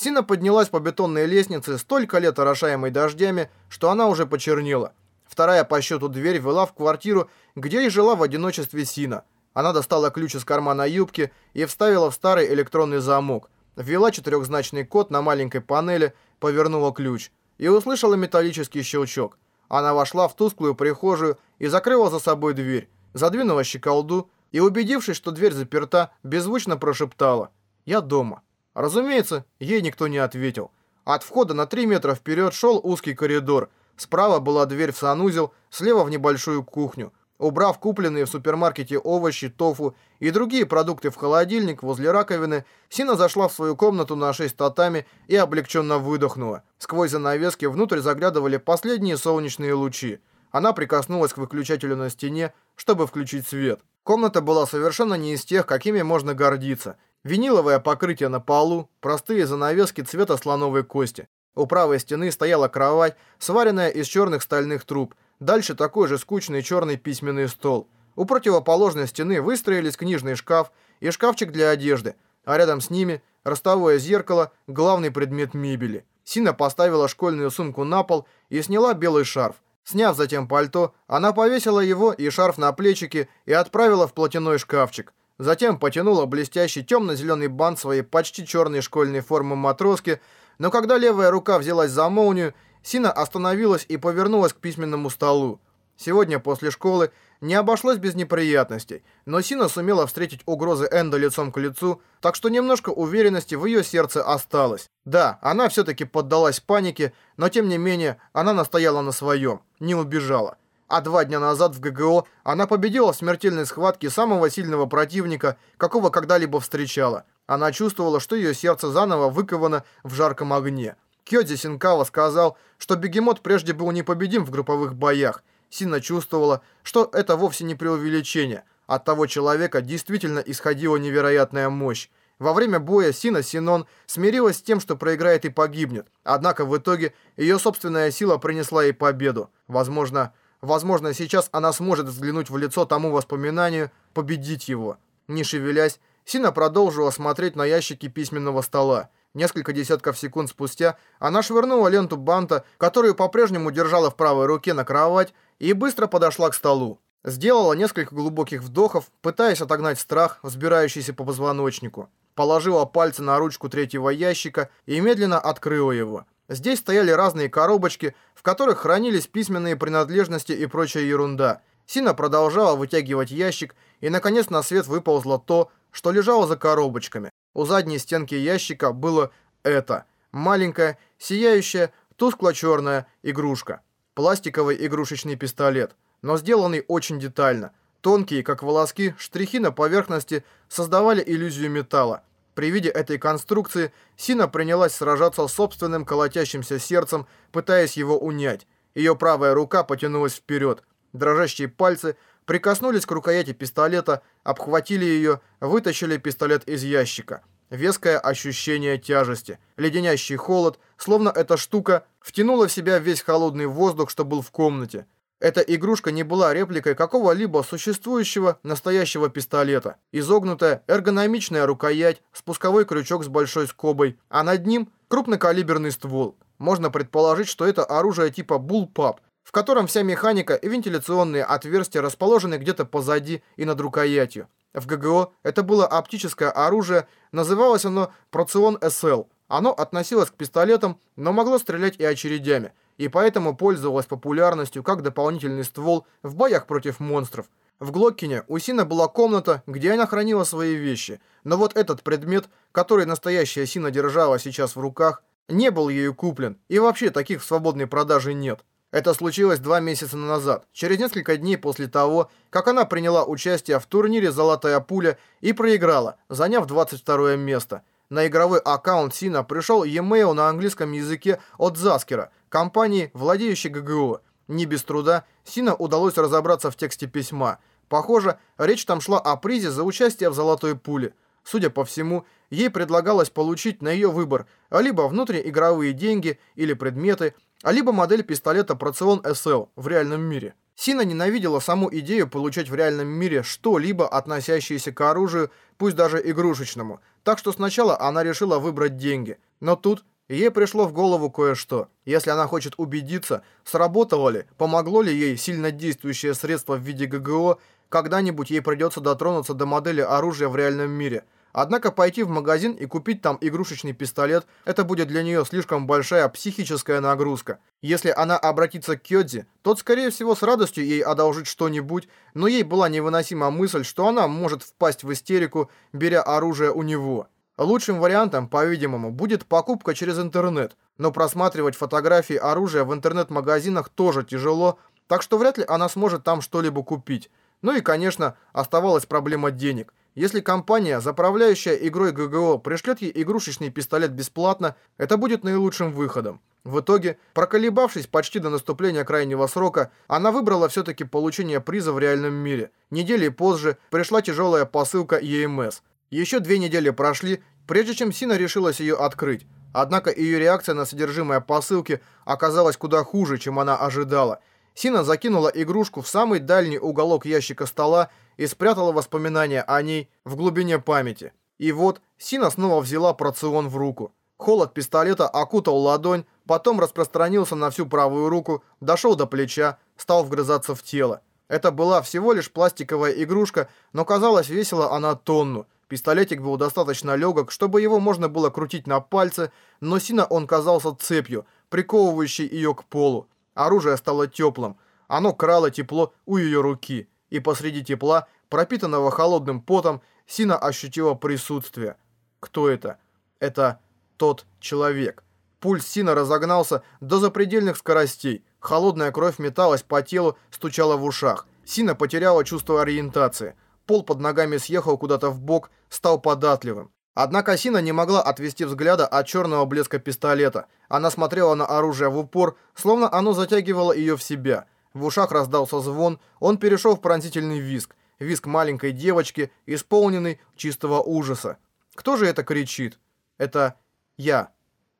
Сина поднялась по бетонной лестнице, столько лет орошаемой дождями, что она уже почернела. Вторая по счету дверь вела в квартиру, где и жила в одиночестве Сина. Она достала ключ из кармана юбки и вставила в старый электронный замок. Ввела четырехзначный код на маленькой панели, повернула ключ и услышала металлический щелчок. Она вошла в тусклую прихожую и закрыла за собой дверь, задвинула щеколду и, убедившись, что дверь заперта, беззвучно прошептала «Я дома». Разумеется, ей никто не ответил. От входа на 3 метра вперед шел узкий коридор. Справа была дверь в санузел, слева в небольшую кухню. Убрав купленные в супермаркете овощи, тофу и другие продукты в холодильник возле раковины, Сина зашла в свою комнату на 6 татами и облегченно выдохнула. Сквозь занавески внутрь заглядывали последние солнечные лучи. Она прикоснулась к выключателю на стене, чтобы включить свет. Комната была совершенно не из тех, какими можно гордиться. Виниловое покрытие на полу, простые занавески цвета слоновой кости. У правой стены стояла кровать, сваренная из черных стальных труб – Дальше такой же скучный черный письменный стол. У противоположной стены выстроились книжный шкаф и шкафчик для одежды, а рядом с ними ростовое зеркало, главный предмет мебели. Сина поставила школьную сумку на пол и сняла белый шарф. Сняв затем пальто, она повесила его и шарф на плечики и отправила в платяной шкафчик. Затем потянула блестящий темно-зеленый бант своей почти черной школьной формы матроски, но когда левая рука взялась за молнию, Сина остановилась и повернулась к письменному столу. Сегодня после школы не обошлось без неприятностей, но Сина сумела встретить угрозы Энда лицом к лицу, так что немножко уверенности в ее сердце осталось. Да, она все-таки поддалась панике, но тем не менее она настояла на своем, не убежала. А два дня назад в ГГО она победила в смертельной схватке самого сильного противника, какого когда-либо встречала. Она чувствовала, что ее сердце заново выковано в жарком огне. Кёдзи Синкава сказал, что бегемот прежде был непобедим в групповых боях. Сина чувствовала, что это вовсе не преувеличение. От того человека действительно исходила невероятная мощь. Во время боя Сина Синон смирилась с тем, что проиграет и погибнет. Однако в итоге ее собственная сила принесла ей победу. Возможно, возможно сейчас она сможет взглянуть в лицо тому воспоминанию, победить его. Не шевелясь, Сина продолжила смотреть на ящики письменного стола. Несколько десятков секунд спустя она швырнула ленту банта, которую по-прежнему держала в правой руке на кровать, и быстро подошла к столу. Сделала несколько глубоких вдохов, пытаясь отогнать страх, взбирающийся по позвоночнику. Положила пальцы на ручку третьего ящика и медленно открыла его. Здесь стояли разные коробочки, в которых хранились письменные принадлежности и прочая ерунда. Сина продолжала вытягивать ящик, и наконец на свет выползло то, что лежало за коробочками. У задней стенки ящика было это. Маленькая, сияющая, тускло-черная игрушка. Пластиковый игрушечный пистолет, но сделанный очень детально. Тонкие, как волоски, штрихи на поверхности создавали иллюзию металла. При виде этой конструкции Сина принялась сражаться с собственным колотящимся сердцем, пытаясь его унять. Ее правая рука потянулась вперед. Дрожащие пальцы прикоснулись к рукояти пистолета, обхватили ее, вытащили пистолет из ящика. Веское ощущение тяжести, леденящий холод, словно эта штука втянула в себя весь холодный воздух, что был в комнате. Эта игрушка не была репликой какого-либо существующего настоящего пистолета. Изогнутая эргономичная рукоять, спусковой крючок с большой скобой, а над ним крупнокалиберный ствол. Можно предположить, что это оружие типа Bullpup, в котором вся механика и вентиляционные отверстия расположены где-то позади и над рукоятью. В ГГО это было оптическое оружие, называлось оно Процион СЛ. Оно относилось к пистолетам, но могло стрелять и очередями, и поэтому пользовалось популярностью как дополнительный ствол в боях против монстров. В Глоккине у Сина была комната, где она хранила свои вещи, но вот этот предмет, который настоящая Сина держала сейчас в руках, не был ею куплен, и вообще таких в свободной продаже нет. Это случилось два месяца назад, через несколько дней после того, как она приняла участие в турнире «Золотая пуля» и проиграла, заняв 22 место. На игровой аккаунт Сина пришел e-mail на английском языке от Заскера, компании, владеющей ГГО. Не без труда Сина удалось разобраться в тексте письма. Похоже, речь там шла о призе за участие в «Золотой пуле». Судя по всему, ей предлагалось получить на ее выбор либо внутриигровые деньги или предметы, а либо модель пистолета Процион SL в реальном мире. Сина ненавидела саму идею получать в реальном мире что-либо, относящееся к оружию, пусть даже игрушечному, так что сначала она решила выбрать деньги. Но тут ей пришло в голову кое-что. Если она хочет убедиться, сработало ли, помогло ли ей сильно действующее средство в виде ГГО, когда-нибудь ей придется дотронуться до модели оружия в реальном мире – Однако пойти в магазин и купить там игрушечный пистолет – это будет для нее слишком большая психическая нагрузка. Если она обратится к Кёдзи, тот, скорее всего, с радостью ей одолжит что-нибудь, но ей была невыносима мысль, что она может впасть в истерику, беря оружие у него. Лучшим вариантом, по-видимому, будет покупка через интернет, но просматривать фотографии оружия в интернет-магазинах тоже тяжело, так что вряд ли она сможет там что-либо купить. Ну и, конечно, оставалась проблема денег. Если компания, заправляющая игрой ГГО, пришлет ей игрушечный пистолет бесплатно, это будет наилучшим выходом. В итоге, проколебавшись почти до наступления крайнего срока, она выбрала все-таки получение приза в реальном мире. Недели позже пришла тяжелая посылка ЕМС. Еще две недели прошли, прежде чем Сина решилась ее открыть. Однако ее реакция на содержимое посылки оказалась куда хуже, чем она ожидала. Сина закинула игрушку в самый дальний уголок ящика стола и спрятала воспоминания о ней в глубине памяти. И вот Сина снова взяла порцион в руку. Холод пистолета окутал ладонь, потом распространился на всю правую руку, дошел до плеча, стал вгрызаться в тело. Это была всего лишь пластиковая игрушка, но казалось весила она тонну. Пистолетик был достаточно легок, чтобы его можно было крутить на пальце, но Сина он казался цепью, приковывающей ее к полу. Оружие стало теплым. Оно крало тепло у ее руки и посреди тепла, пропитанного холодным потом, Сина ощутила присутствие. Кто это? Это тот человек. Пульс Сина разогнался до запредельных скоростей. Холодная кровь металась по телу, стучала в ушах. Сина потеряла чувство ориентации. Пол под ногами съехал куда-то в бок, стал податливым. Однако Сина не могла отвести взгляда от черного блеска пистолета. Она смотрела на оружие в упор, словно оно затягивало ее в себя – в ушах раздался звон, он перешел в пронзительный визг. Визг маленькой девочки, исполненный чистого ужаса. Кто же это кричит? Это я.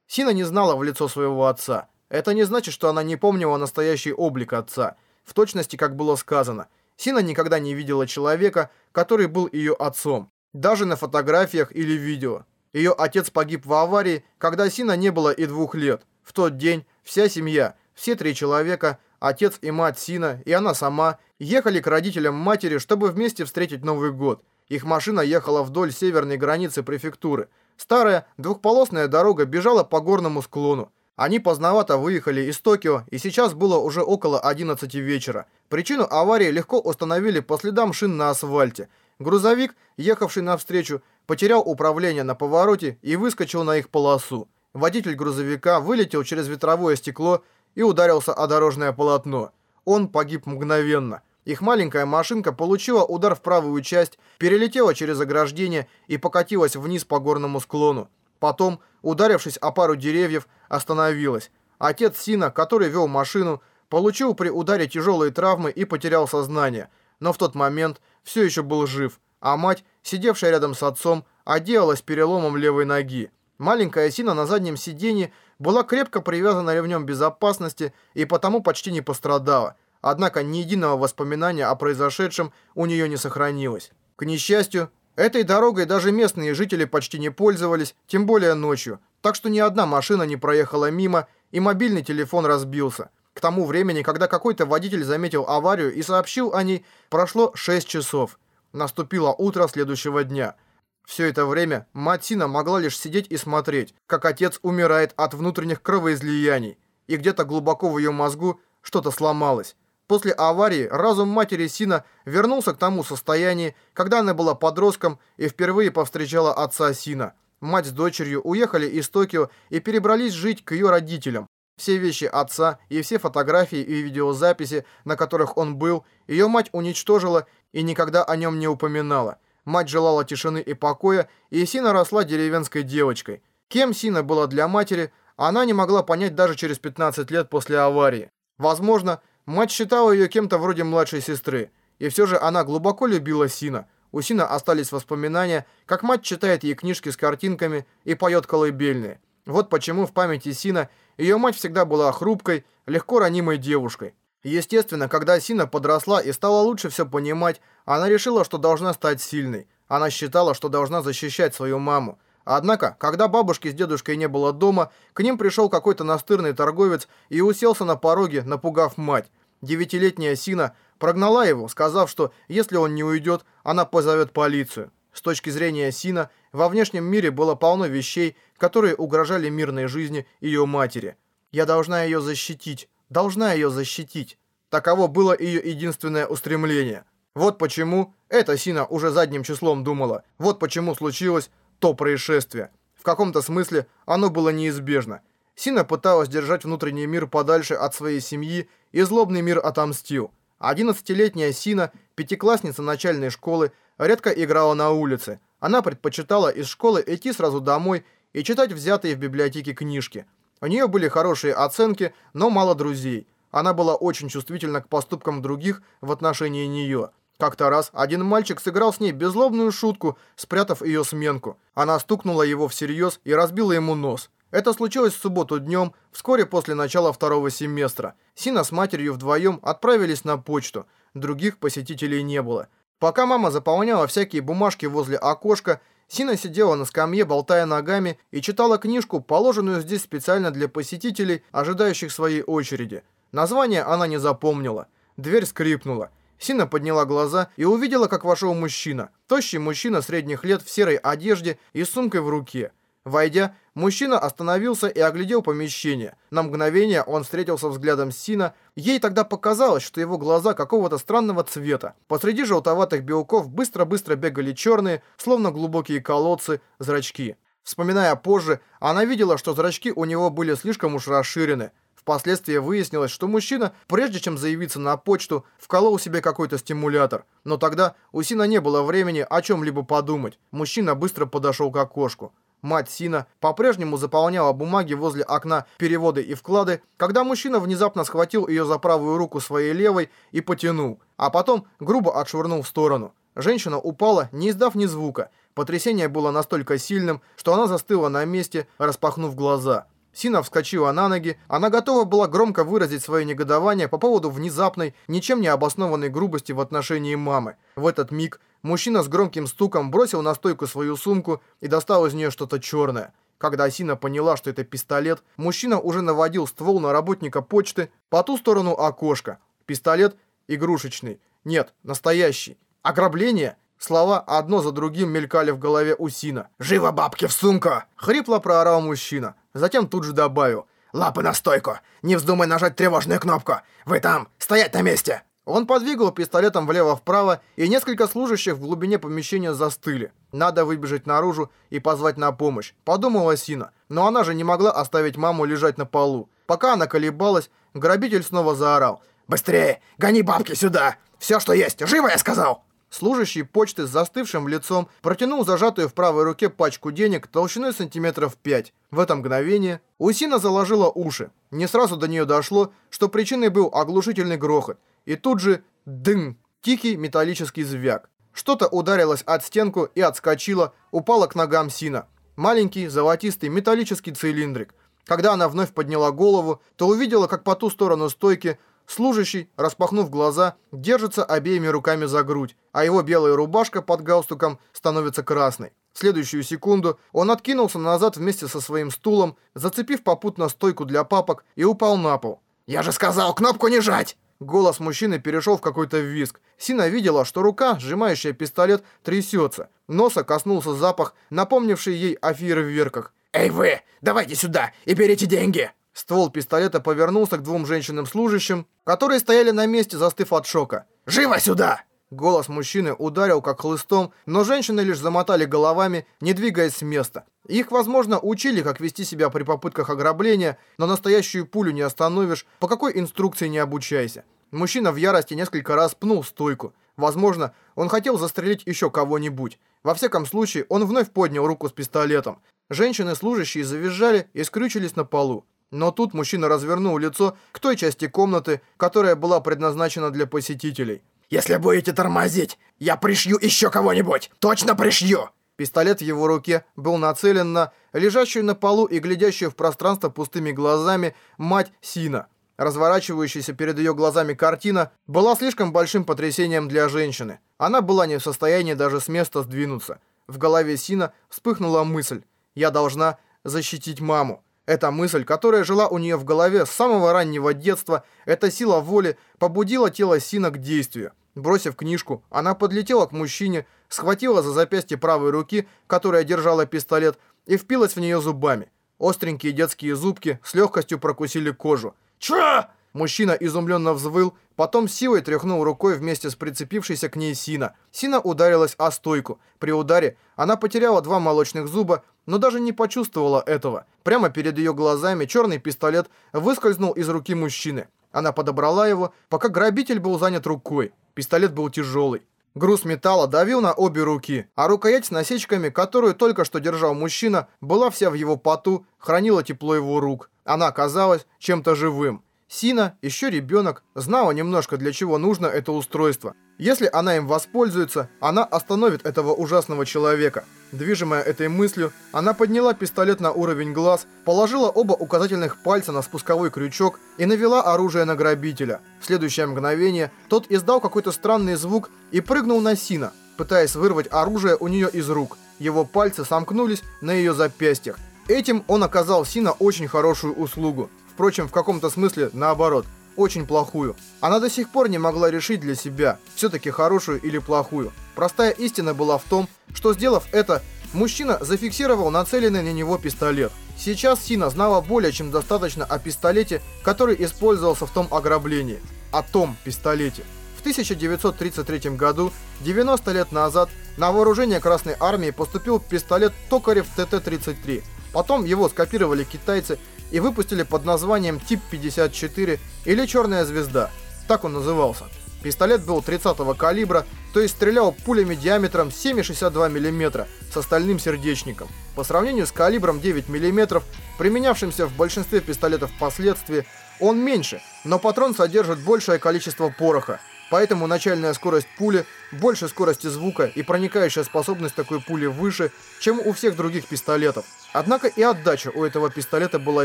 Сина не знала в лицо своего отца. Это не значит, что она не помнила настоящий облик отца. В точности, как было сказано. Сина никогда не видела человека, который был ее отцом. Даже на фотографиях или видео. Ее отец погиб в аварии, когда Сина не было и двух лет. В тот день вся семья, все три человека, Отец и мать Сина, и она сама, ехали к родителям матери, чтобы вместе встретить Новый год. Их машина ехала вдоль северной границы префектуры. Старая двухполосная дорога бежала по горному склону. Они поздновато выехали из Токио, и сейчас было уже около 11 вечера. Причину аварии легко установили по следам шин на асфальте. Грузовик, ехавший навстречу, потерял управление на повороте и выскочил на их полосу. Водитель грузовика вылетел через ветровое стекло и ударился о дорожное полотно. Он погиб мгновенно. Их маленькая машинка получила удар в правую часть, перелетела через ограждение и покатилась вниз по горному склону. Потом, ударившись о пару деревьев, остановилась. Отец Сина, который вел машину, получил при ударе тяжелые травмы и потерял сознание, но в тот момент все еще был жив, а мать, сидевшая рядом с отцом, отделалась переломом левой ноги. Маленькая Сина на заднем сиденье была крепко привязана ремнем безопасности и потому почти не пострадала. Однако ни единого воспоминания о произошедшем у нее не сохранилось. К несчастью, этой дорогой даже местные жители почти не пользовались, тем более ночью, так что ни одна машина не проехала мимо, и мобильный телефон разбился. К тому времени, когда какой-то водитель заметил аварию и сообщил о ней, прошло 6 часов. Наступило утро следующего дня – все это время мать Сина могла лишь сидеть и смотреть, как отец умирает от внутренних кровоизлияний, и где-то глубоко в ее мозгу что-то сломалось. После аварии разум матери Сина вернулся к тому состоянию, когда она была подростком и впервые повстречала отца Сина. Мать с дочерью уехали из Токио и перебрались жить к ее родителям. Все вещи отца и все фотографии и видеозаписи, на которых он был, ее мать уничтожила и никогда о нем не упоминала. Мать желала тишины и покоя, и Сина росла деревенской девочкой. Кем Сина была для матери, она не могла понять даже через 15 лет после аварии. Возможно, мать считала ее кем-то вроде младшей сестры, и все же она глубоко любила Сина. У Сина остались воспоминания, как мать читает ей книжки с картинками и поет колыбельные. Вот почему в памяти Сина ее мать всегда была хрупкой, легко ранимой девушкой. Естественно, когда Сина подросла и стала лучше все понимать, она решила, что должна стать сильной. Она считала, что должна защищать свою маму. Однако, когда бабушки с дедушкой не было дома, к ним пришел какой-то настырный торговец и уселся на пороге, напугав мать. Девятилетняя Сина прогнала его, сказав, что если он не уйдет, она позовет полицию. С точки зрения Сина, во внешнем мире было полно вещей, которые угрожали мирной жизни ее матери. «Я должна ее защитить, должна ее защитить». Таково было ее единственное устремление. Вот почему эта Сина уже задним числом думала. Вот почему случилось то происшествие. В каком-то смысле оно было неизбежно. Сина пыталась держать внутренний мир подальше от своей семьи, и злобный мир отомстил. Одиннадцатилетняя Сина, пятиклассница начальной школы, редко играла на улице. Она предпочитала из школы идти сразу домой и читать взятые в библиотеке книжки. У нее были хорошие оценки, но мало друзей. Она была очень чувствительна к поступкам других в отношении нее. Как-то раз один мальчик сыграл с ней беззлобную шутку, спрятав ее сменку. Она стукнула его всерьез и разбила ему нос. Это случилось в субботу днем, вскоре после начала второго семестра. Сина с матерью вдвоем отправились на почту. Других посетителей не было. Пока мама заполняла всякие бумажки возле окошка, Сина сидела на скамье, болтая ногами, и читала книжку, положенную здесь специально для посетителей, ожидающих своей очереди. Название она не запомнила. Дверь скрипнула. Сина подняла глаза и увидела, как вошел мужчина. Тощий мужчина средних лет в серой одежде и с сумкой в руке. Войдя, мужчина остановился и оглядел помещение. На мгновение он встретился взглядом Сина. Ей тогда показалось, что его глаза какого-то странного цвета. Посреди желтоватых белков быстро-быстро бегали черные, словно глубокие колодцы, зрачки. Вспоминая позже, она видела, что зрачки у него были слишком уж расширены. Впоследствии выяснилось, что мужчина, прежде чем заявиться на почту, вколол себе какой-то стимулятор. Но тогда у Сина не было времени о чем-либо подумать. Мужчина быстро подошел к окошку. Мать Сина по-прежнему заполняла бумаги возле окна переводы и вклады, когда мужчина внезапно схватил ее за правую руку своей левой и потянул, а потом грубо отшвырнул в сторону. Женщина упала, не издав ни звука. Потрясение было настолько сильным, что она застыла на месте, распахнув глаза. Сина вскочила на ноги, она готова была громко выразить свое негодование по поводу внезапной, ничем не обоснованной грубости в отношении мамы. В этот миг мужчина с громким стуком бросил на стойку свою сумку и достал из нее что-то черное. Когда Сина поняла, что это пистолет, мужчина уже наводил ствол на работника почты по ту сторону окошка. Пистолет игрушечный. Нет, настоящий. Ограбление? Слова одно за другим мелькали в голове у Сина. «Живо бабки в сумку!» Хрипло проорал мужчина. Затем тут же добавил. «Лапы на стойку! Не вздумай нажать тревожную кнопку! Вы там! Стоять на месте!» Он подвигал пистолетом влево-вправо, и несколько служащих в глубине помещения застыли. Надо выбежать наружу и позвать на помощь, подумала Сина. Но она же не могла оставить маму лежать на полу. Пока она колебалась, грабитель снова заорал. «Быстрее! Гони бабки сюда! Все, что есть! Живо, я сказал!» Служащий почты с застывшим лицом протянул зажатую в правой руке пачку денег толщиной сантиметров 5. В это мгновение Усина заложила уши. Не сразу до нее дошло, что причиной был оглушительный грохот. И тут же дым, тихий металлический звяк. Что-то ударилось от стенку и отскочило, упало к ногам Сина. Маленький, золотистый, металлический цилиндрик. Когда она вновь подняла голову, то увидела, как по ту сторону стойки Служащий, распахнув глаза, держится обеими руками за грудь, а его белая рубашка под галстуком становится красной. В следующую секунду он откинулся назад вместе со своим стулом, зацепив попутно стойку для папок и упал на пол. «Я же сказал, кнопку не жать!» Голос мужчины перешел в какой-то визг. Сина видела, что рука, сжимающая пистолет, трясется. Носа коснулся запах, напомнивший ей о фейерверках. «Эй вы, давайте сюда и берите деньги!» Ствол пистолета повернулся к двум женщинам-служащим, которые стояли на месте, застыв от шока. «Живо сюда!» Голос мужчины ударил как хлыстом, но женщины лишь замотали головами, не двигаясь с места. Их, возможно, учили, как вести себя при попытках ограбления, но настоящую пулю не остановишь, по какой инструкции не обучайся. Мужчина в ярости несколько раз пнул стойку. Возможно, он хотел застрелить еще кого-нибудь. Во всяком случае, он вновь поднял руку с пистолетом. Женщины-служащие завизжали и скрючились на полу. Но тут мужчина развернул лицо к той части комнаты, которая была предназначена для посетителей. «Если будете тормозить, я пришью еще кого-нибудь! Точно пришью!» Пистолет в его руке был нацелен на лежащую на полу и глядящую в пространство пустыми глазами мать Сина. Разворачивающаяся перед ее глазами картина была слишком большим потрясением для женщины. Она была не в состоянии даже с места сдвинуться. В голове Сина вспыхнула мысль «Я должна защитить маму». Эта мысль, которая жила у нее в голове с самого раннего детства, эта сила воли побудила тело Сина к действию. Бросив книжку, она подлетела к мужчине, схватила за запястье правой руки, которая держала пистолет, и впилась в нее зубами. Остренькие детские зубки с легкостью прокусили кожу. «Чё?» Мужчина изумленно взвыл, потом силой тряхнул рукой вместе с прицепившейся к ней Сина. Сина ударилась о стойку. При ударе она потеряла два молочных зуба, но даже не почувствовала этого. Прямо перед ее глазами черный пистолет выскользнул из руки мужчины. Она подобрала его, пока грабитель был занят рукой. Пистолет был тяжелый. Груз металла давил на обе руки, а рукоять с насечками, которую только что держал мужчина, была вся в его поту, хранила тепло его рук. Она казалась чем-то живым. Сина, еще ребенок, знала немножко для чего нужно это устройство. Если она им воспользуется, она остановит этого ужасного человека. Движимая этой мыслью, она подняла пистолет на уровень глаз, положила оба указательных пальца на спусковой крючок и навела оружие на грабителя. В следующее мгновение тот издал какой-то странный звук и прыгнул на Сина, пытаясь вырвать оружие у нее из рук. Его пальцы сомкнулись на ее запястьях. Этим он оказал Сина очень хорошую услугу. Впрочем, в каком-то смысле наоборот, очень плохую. Она до сих пор не могла решить для себя, все-таки хорошую или плохую. Простая истина была в том, что сделав это, мужчина зафиксировал нацеленный на него пистолет. Сейчас Сина знала более чем достаточно о пистолете, который использовался в том ограблении. О том пистолете. В 1933 году, 90 лет назад, на вооружение Красной Армии поступил пистолет Токарев ТТ-33. Потом его скопировали китайцы и выпустили под названием Тип-54 или Черная звезда. Так он назывался. Пистолет был 30-го калибра, то есть стрелял пулями диаметром 7,62 мм с остальным сердечником. По сравнению с калибром 9 мм, применявшимся в большинстве пистолетов впоследствии, он меньше, но патрон содержит большее количество пороха, Поэтому начальная скорость пули больше скорости звука и проникающая способность такой пули выше, чем у всех других пистолетов. Однако и отдача у этого пистолета была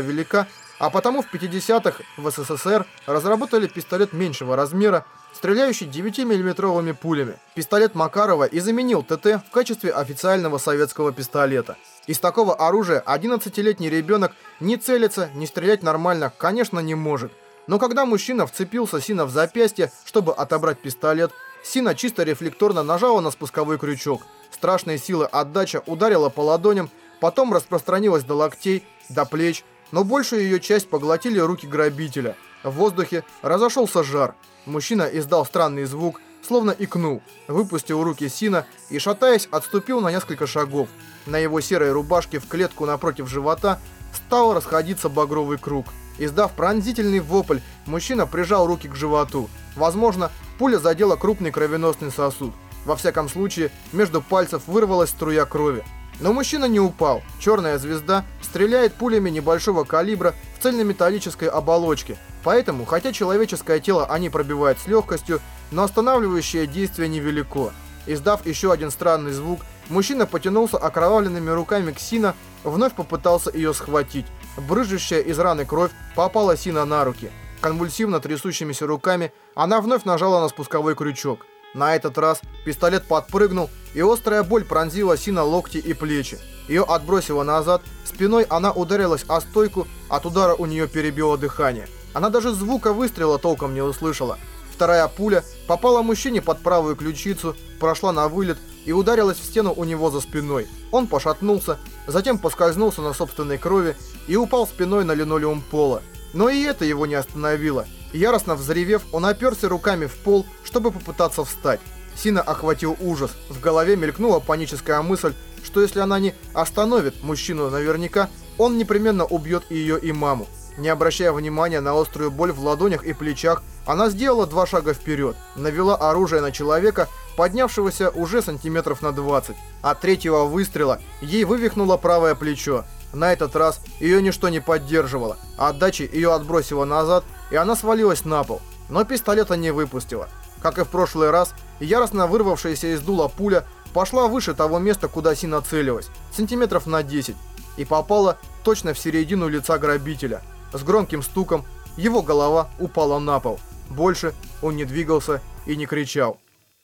велика, а потому в 50-х в СССР разработали пистолет меньшего размера, стреляющий 9-миллиметровыми пулями. Пистолет Макарова и заменил ТТ в качестве официального советского пистолета. Из такого оружия 11-летний ребенок не целиться, не стрелять нормально, конечно, не может – но когда мужчина вцепился Сина в запястье, чтобы отобрать пистолет, Сина чисто рефлекторно нажала на спусковой крючок. Страшная сила отдача ударила по ладоням, потом распространилась до локтей, до плеч, но большую ее часть поглотили руки грабителя. В воздухе разошелся жар. Мужчина издал странный звук, словно икнул, выпустил руки Сина и, шатаясь, отступил на несколько шагов. На его серой рубашке в клетку напротив живота стал расходиться багровый круг. Издав пронзительный вопль, мужчина прижал руки к животу. Возможно, пуля задела крупный кровеносный сосуд. Во всяком случае, между пальцев вырвалась струя крови. Но мужчина не упал. Черная звезда стреляет пулями небольшого калибра в цельнометаллической оболочке. Поэтому, хотя человеческое тело они пробивают с легкостью, но останавливающее действие невелико. Издав еще один странный звук, мужчина потянулся окровавленными руками к Сина, вновь попытался ее схватить. Брыжущая из раны кровь попала Сина на руки. Конвульсивно трясущимися руками она вновь нажала на спусковой крючок. На этот раз пистолет подпрыгнул, и острая боль пронзила Сина локти и плечи. Ее отбросило назад, спиной она ударилась о стойку, от удара у нее перебило дыхание. Она даже звука выстрела толком не услышала. Вторая пуля попала мужчине под правую ключицу, прошла на вылет и ударилась в стену у него за спиной. Он пошатнулся, затем поскользнулся на собственной крови и упал спиной на линолеум пола. Но и это его не остановило. Яростно взревев, он оперся руками в пол, чтобы попытаться встать. Сина охватил ужас. В голове мелькнула паническая мысль, что если она не остановит мужчину наверняка, он непременно убьет и ее, и маму. Не обращая внимания на острую боль в ладонях и плечах, она сделала два шага вперед, навела оружие на человека, поднявшегося уже сантиметров на 20. От третьего выстрела ей вывихнуло правое плечо. На этот раз ее ничто не поддерживало. Отдачи ее отбросило назад, и она свалилась на пол. Но пистолета не выпустила. Как и в прошлый раз, яростно вырвавшаяся из дула пуля пошла выше того места, куда Сина целилась, сантиметров на 10, и попала точно в середину лица грабителя. С громким стуком его голова упала на пол. Больше он не двигался и не кричал.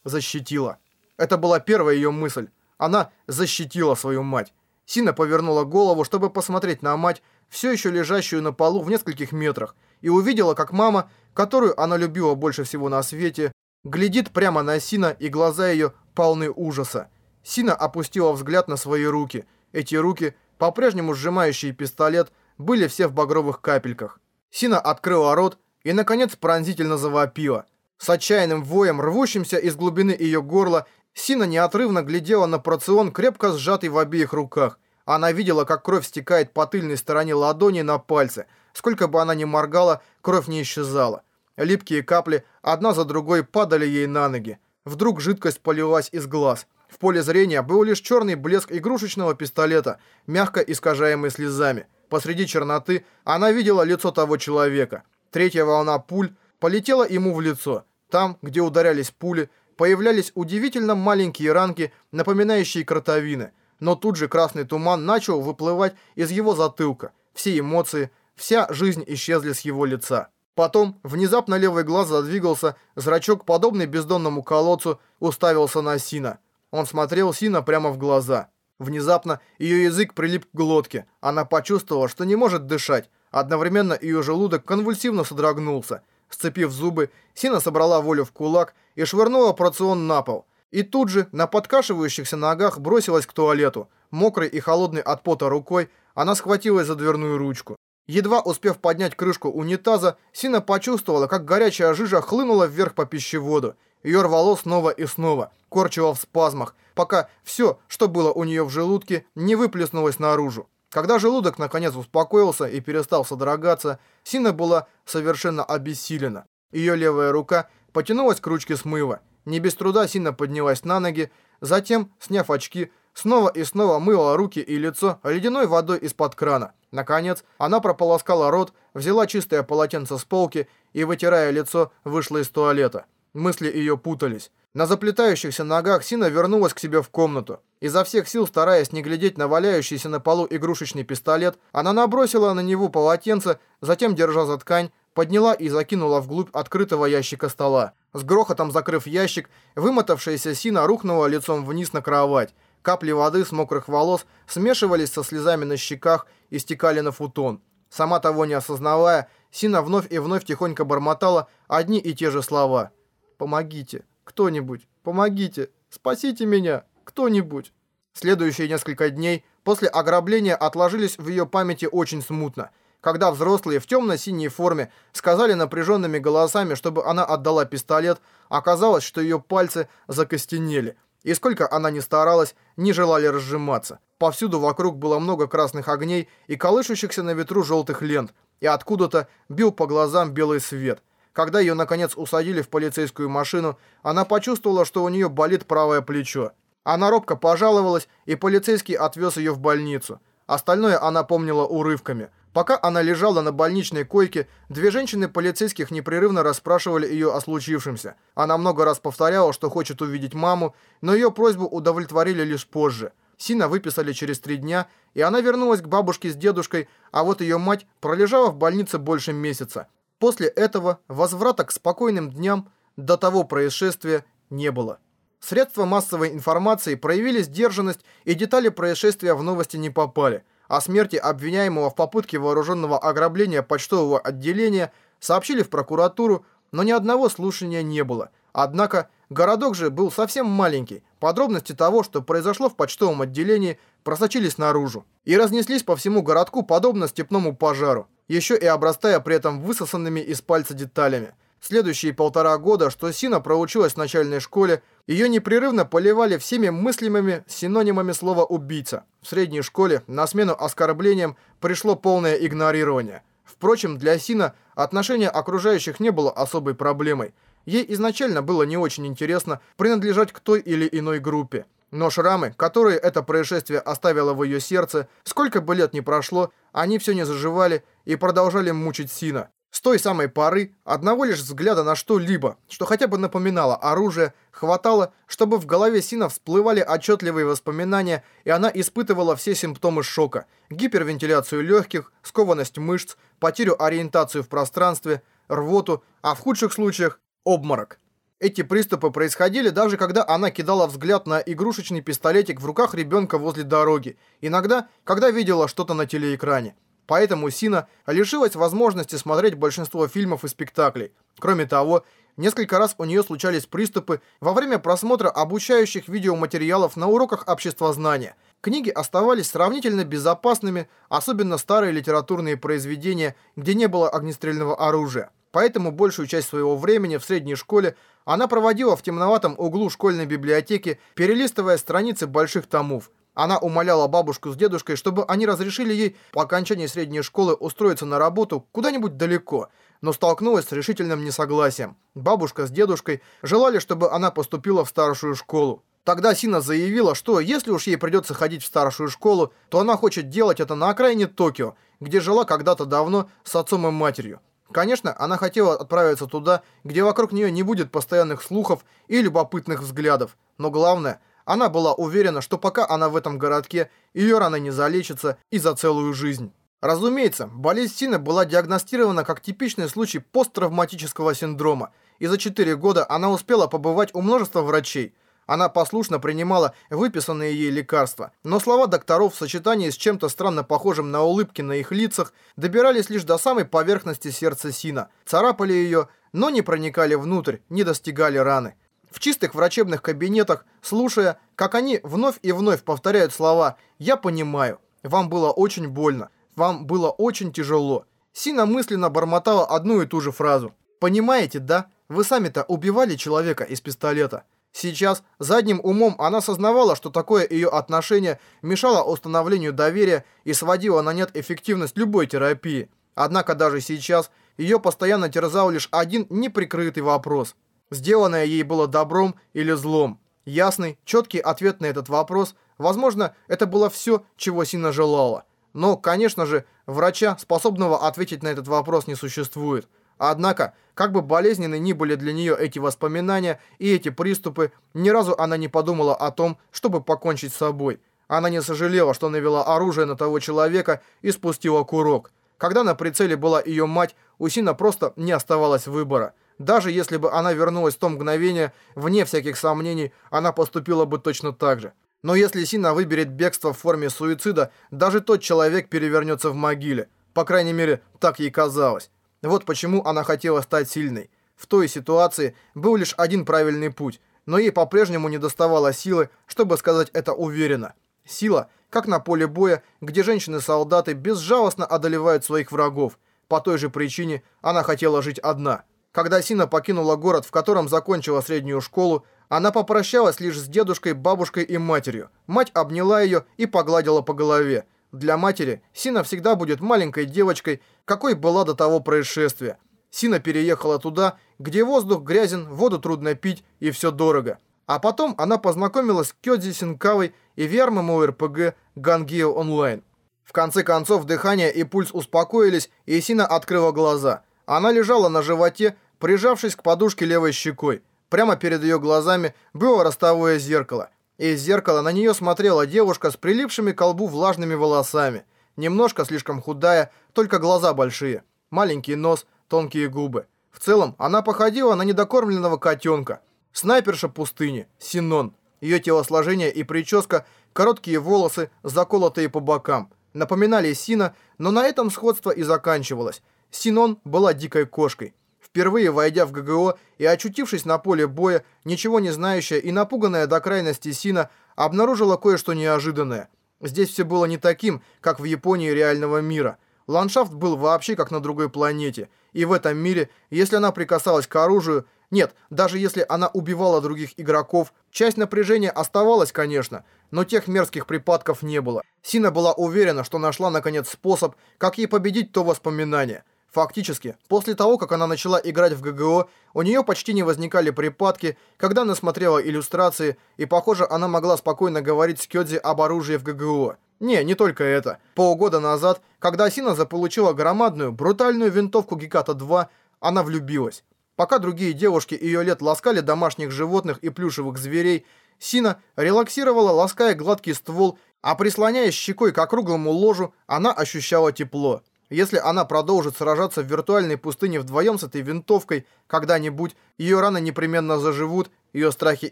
Защитила. Это была первая ее мысль. Она защитила свою мать. Сина повернула голову, чтобы посмотреть на мать, все еще лежащую на полу в нескольких метрах, и увидела, как мама, которую она любила больше всего на свете, глядит прямо на Сина, и глаза ее полны ужаса. Сина опустила взгляд на свои руки. Эти руки, по-прежнему сжимающие пистолет, были все в багровых капельках. Сина открыла рот и, наконец, пронзительно завопила. С отчаянным воем, рвущимся из глубины ее горла, Сина неотрывно глядела на порцион, крепко сжатый в обеих руках. Она видела, как кровь стекает по тыльной стороне ладони на пальцы. Сколько бы она ни моргала, кровь не исчезала. Липкие капли одна за другой падали ей на ноги. Вдруг жидкость полилась из глаз. В поле зрения был лишь черный блеск игрушечного пистолета, мягко искажаемый слезами. Посреди черноты она видела лицо того человека. Третья волна пуль полетела ему в лицо. Там, где ударялись пули, появлялись удивительно маленькие ранки, напоминающие кротовины. Но тут же красный туман начал выплывать из его затылка. Все эмоции, вся жизнь исчезли с его лица. Потом внезапно левый глаз задвигался, зрачок, подобный бездонному колодцу, уставился на Сина. Он смотрел Сина прямо в глаза. Внезапно ее язык прилип к глотке. Она почувствовала, что не может дышать. Одновременно ее желудок конвульсивно содрогнулся. Сцепив зубы, Сина собрала волю в кулак и швырнула порцион на пол. И тут же на подкашивающихся ногах бросилась к туалету. Мокрой и холодной от пота рукой она схватилась за дверную ручку. Едва успев поднять крышку унитаза, Сина почувствовала, как горячая жижа хлынула вверх по пищеводу. Ее рвало снова и снова, корчило в спазмах, пока все, что было у нее в желудке, не выплеснулось наружу. Когда желудок наконец успокоился и перестал содрогаться, Сина была совершенно обессилена. Ее левая рука потянулась к ручке смыва. Не без труда Сина поднялась на ноги, затем, сняв очки, снова и снова мыла руки и лицо ледяной водой из-под крана. Наконец, она прополоскала рот, взяла чистое полотенце с полки и, вытирая лицо, вышла из туалета. Мысли ее путались. На заплетающихся ногах Сина вернулась к себе в комнату. Изо всех сил, стараясь не глядеть на валяющийся на полу игрушечный пистолет, она набросила на него полотенце, затем, держа за ткань, подняла и закинула вглубь открытого ящика стола. С грохотом закрыв ящик, вымотавшаяся Сина рухнула лицом вниз на кровать. Капли воды с мокрых волос смешивались со слезами на щеках и стекали на футон. Сама того не осознавая, Сина вновь и вновь тихонько бормотала одни и те же слова. «Помогите! Кто-нибудь! Помогите! Спасите меня! Кто-нибудь!» Следующие несколько дней после ограбления отложились в ее памяти очень смутно. Когда взрослые в темно-синей форме сказали напряженными голосами, чтобы она отдала пистолет, оказалось, что ее пальцы закостенели – и сколько она ни старалась, не желали разжиматься. Повсюду вокруг было много красных огней и колышущихся на ветру желтых лент, и откуда-то бил по глазам белый свет. Когда ее, наконец, усадили в полицейскую машину, она почувствовала, что у нее болит правое плечо. Она робко пожаловалась, и полицейский отвез ее в больницу. Остальное она помнила урывками – Пока она лежала на больничной койке, две женщины полицейских непрерывно расспрашивали ее о случившемся. Она много раз повторяла, что хочет увидеть маму, но ее просьбу удовлетворили лишь позже. Сина выписали через три дня, и она вернулась к бабушке с дедушкой, а вот ее мать пролежала в больнице больше месяца. После этого возврата к спокойным дням до того происшествия не было. Средства массовой информации проявили сдержанность, и детали происшествия в новости не попали – о смерти обвиняемого в попытке вооруженного ограбления почтового отделения сообщили в прокуратуру, но ни одного слушания не было. Однако городок же был совсем маленький. Подробности того, что произошло в почтовом отделении, просочились наружу и разнеслись по всему городку подобно степному пожару, еще и обрастая при этом высосанными из пальца деталями. Следующие полтора года, что Сина проучилась в начальной школе, ее непрерывно поливали всеми мыслимыми синонимами слова «убийца». В средней школе на смену оскорблениям пришло полное игнорирование. Впрочем, для Сина отношение окружающих не было особой проблемой. Ей изначально было не очень интересно принадлежать к той или иной группе. Но шрамы, которые это происшествие оставило в ее сердце, сколько бы лет ни прошло, они все не заживали и продолжали мучить Сина. С той самой поры одного лишь взгляда на что-либо, что хотя бы напоминало оружие, хватало, чтобы в голове Сина всплывали отчетливые воспоминания, и она испытывала все симптомы шока. Гипервентиляцию легких, скованность мышц, потерю ориентации в пространстве, рвоту, а в худших случаях – обморок. Эти приступы происходили даже когда она кидала взгляд на игрушечный пистолетик в руках ребенка возле дороги, иногда, когда видела что-то на телеэкране. Поэтому Сина лишилась возможности смотреть большинство фильмов и спектаклей. Кроме того, несколько раз у нее случались приступы во время просмотра обучающих видеоматериалов на уроках обществознания. Книги оставались сравнительно безопасными, особенно старые литературные произведения, где не было огнестрельного оружия. Поэтому большую часть своего времени в средней школе она проводила в темноватом углу школьной библиотеки, перелистывая страницы больших томов. Она умоляла бабушку с дедушкой, чтобы они разрешили ей по окончании средней школы устроиться на работу куда-нибудь далеко, но столкнулась с решительным несогласием. Бабушка с дедушкой желали, чтобы она поступила в старшую школу. Тогда Сина заявила, что если уж ей придется ходить в старшую школу, то она хочет делать это на окраине Токио, где жила когда-то давно с отцом и матерью. Конечно, она хотела отправиться туда, где вокруг нее не будет постоянных слухов и любопытных взглядов, но главное – она была уверена, что пока она в этом городке, ее рана не залечится и за целую жизнь. Разумеется, болезнь Сины была диагностирована как типичный случай посттравматического синдрома, и за 4 года она успела побывать у множества врачей. Она послушно принимала выписанные ей лекарства, но слова докторов в сочетании с чем-то странно похожим на улыбки на их лицах добирались лишь до самой поверхности сердца Сина, царапали ее, но не проникали внутрь, не достигали раны в чистых врачебных кабинетах, слушая, как они вновь и вновь повторяют слова «Я понимаю, вам было очень больно, вам было очень тяжело». Сина мысленно бормотала одну и ту же фразу. «Понимаете, да? Вы сами-то убивали человека из пистолета». Сейчас задним умом она сознавала, что такое ее отношение мешало установлению доверия и сводило на нет эффективность любой терапии. Однако даже сейчас ее постоянно терзал лишь один неприкрытый вопрос – Сделанное ей было добром или злом. Ясный, четкий ответ на этот вопрос, возможно, это было все, чего Сина желала. Но, конечно же, врача, способного ответить на этот вопрос, не существует. Однако, как бы болезненны ни были для нее эти воспоминания и эти приступы, ни разу она не подумала о том, чтобы покончить с собой. Она не сожалела, что навела оружие на того человека и спустила курок. Когда на прицеле была ее мать, у Сина просто не оставалось выбора. Даже если бы она вернулась в то мгновение, вне всяких сомнений, она поступила бы точно так же. Но если Сина выберет бегство в форме суицида, даже тот человек перевернется в могиле. По крайней мере, так ей казалось. Вот почему она хотела стать сильной. В той ситуации был лишь один правильный путь, но ей по-прежнему не доставало силы, чтобы сказать это уверенно. Сила, как на поле боя, где женщины-солдаты безжалостно одолевают своих врагов. По той же причине она хотела жить одна – когда Сина покинула город, в котором закончила среднюю школу, она попрощалась лишь с дедушкой, бабушкой и матерью. Мать обняла ее и погладила по голове. Для матери Сина всегда будет маленькой девочкой, какой была до того происшествия. Сина переехала туда, где воздух грязен, воду трудно пить и все дорого. А потом она познакомилась с Кёдзи Синкавой и VR-MMORPG Gangeo Online. В конце концов дыхание и пульс успокоились, и Сина открыла глаза – она лежала на животе, прижавшись к подушке левой щекой. Прямо перед ее глазами было ростовое зеркало. Из зеркала на нее смотрела девушка с прилипшими к колбу влажными волосами. Немножко слишком худая, только глаза большие. Маленький нос, тонкие губы. В целом, она походила на недокормленного котенка. Снайперша пустыни, Синон. Ее телосложение и прическа, короткие волосы, заколотые по бокам. Напоминали Сина, но на этом сходство и заканчивалось. Синон была дикой кошкой. Впервые войдя в ГГО и очутившись на поле боя, ничего не знающая и напуганная до крайности Сина обнаружила кое-что неожиданное. Здесь все было не таким, как в Японии реального мира. Ландшафт был вообще как на другой планете. И в этом мире, если она прикасалась к оружию, нет, даже если она убивала других игроков, часть напряжения оставалась, конечно, но тех мерзких припадков не было. Сина была уверена, что нашла наконец способ, как ей победить то воспоминание. Фактически, после того, как она начала играть в ГГО, у нее почти не возникали припадки, когда она смотрела иллюстрации, и, похоже, она могла спокойно говорить с Кёдзи об оружии в ГГО. Не, не только это. Полгода назад, когда Сина заполучила громадную, брутальную винтовку Геката-2, она влюбилась. Пока другие девушки ее лет ласкали домашних животных и плюшевых зверей, Сина релаксировала, лаская гладкий ствол, а прислоняясь щекой к округлому ложу, она ощущала тепло. Если она продолжит сражаться в виртуальной пустыне вдвоем с этой винтовкой, когда-нибудь ее раны непременно заживут, ее страхи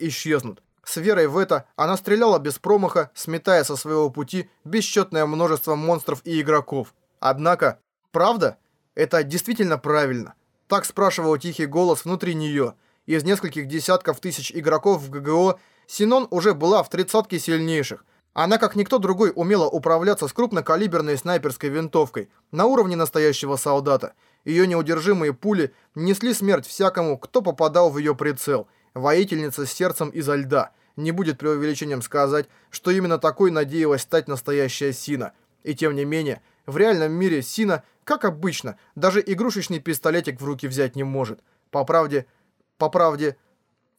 исчезнут. С верой в это она стреляла без промаха, сметая со своего пути бесчетное множество монстров и игроков. Однако, правда? Это действительно правильно. Так спрашивал тихий голос внутри нее. Из нескольких десятков тысяч игроков в ГГО Синон уже была в тридцатке сильнейших. Она, как никто другой, умела управляться с крупнокалиберной снайперской винтовкой на уровне настоящего солдата. Ее неудержимые пули несли смерть всякому, кто попадал в ее прицел. Воительница с сердцем изо льда – не будет преувеличением сказать, что именно такой надеялась стать настоящая Сина. И тем не менее, в реальном мире Сина, как обычно, даже игрушечный пистолетик в руки взять не может. По правде, по правде,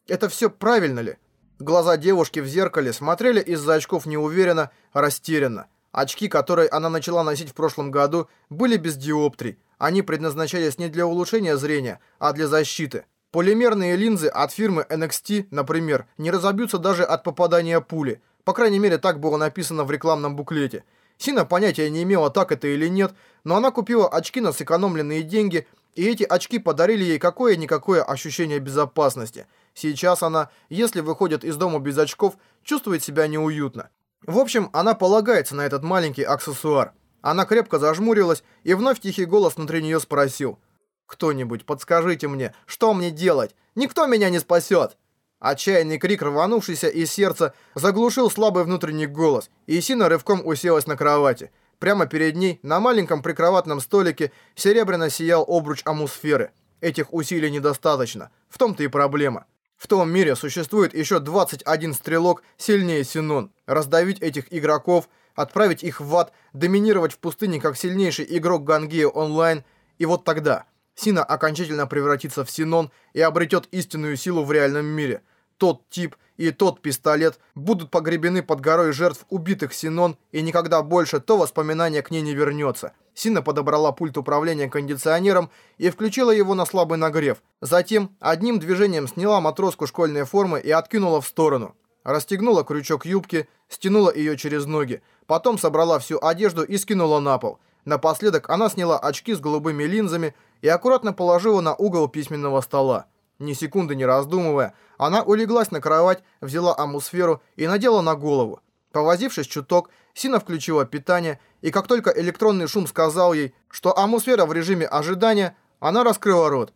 это все правильно ли? Глаза девушки в зеркале смотрели из-за очков неуверенно, растерянно. Очки, которые она начала носить в прошлом году, были без диоптрий. Они предназначались не для улучшения зрения, а для защиты. Полимерные линзы от фирмы NXT, например, не разобьются даже от попадания пули. По крайней мере, так было написано в рекламном буклете. Сина понятия не имела, так это или нет, но она купила очки на сэкономленные деньги, и эти очки подарили ей какое-никакое ощущение безопасности. Сейчас она, если выходит из дома без очков, чувствует себя неуютно. В общем, она полагается на этот маленький аксессуар. Она крепко зажмурилась, и вновь тихий голос внутри нее спросил – «Кто-нибудь, подскажите мне, что мне делать? Никто меня не спасет!» Отчаянный крик, рванувшийся из сердца, заглушил слабый внутренний голос, и Сина рывком уселась на кровати. Прямо перед ней, на маленьком прикроватном столике, серебряно сиял обруч амусферы. Этих усилий недостаточно. В том-то и проблема. В том мире существует еще 21 стрелок сильнее Синон. Раздавить этих игроков, отправить их в ад, доминировать в пустыне как сильнейший игрок Гангея онлайн, и вот тогда... Сина окончательно превратится в Синон и обретет истинную силу в реальном мире. Тот тип и тот пистолет будут погребены под горой жертв убитых Синон, и никогда больше то воспоминание к ней не вернется. Сина подобрала пульт управления кондиционером и включила его на слабый нагрев. Затем одним движением сняла матроску школьной формы и откинула в сторону. Расстегнула крючок юбки, стянула ее через ноги. Потом собрала всю одежду и скинула на пол. Напоследок она сняла очки с голубыми линзами и аккуратно положила на угол письменного стола. Ни секунды не раздумывая, она улеглась на кровать, взяла амусферу и надела на голову. Повозившись чуток, Сина включила питание, и как только электронный шум сказал ей, что амусфера в режиме ожидания, она раскрыла рот.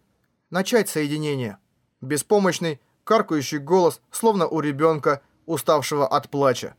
Начать соединение. Беспомощный, каркающий голос, словно у ребенка, уставшего от плача.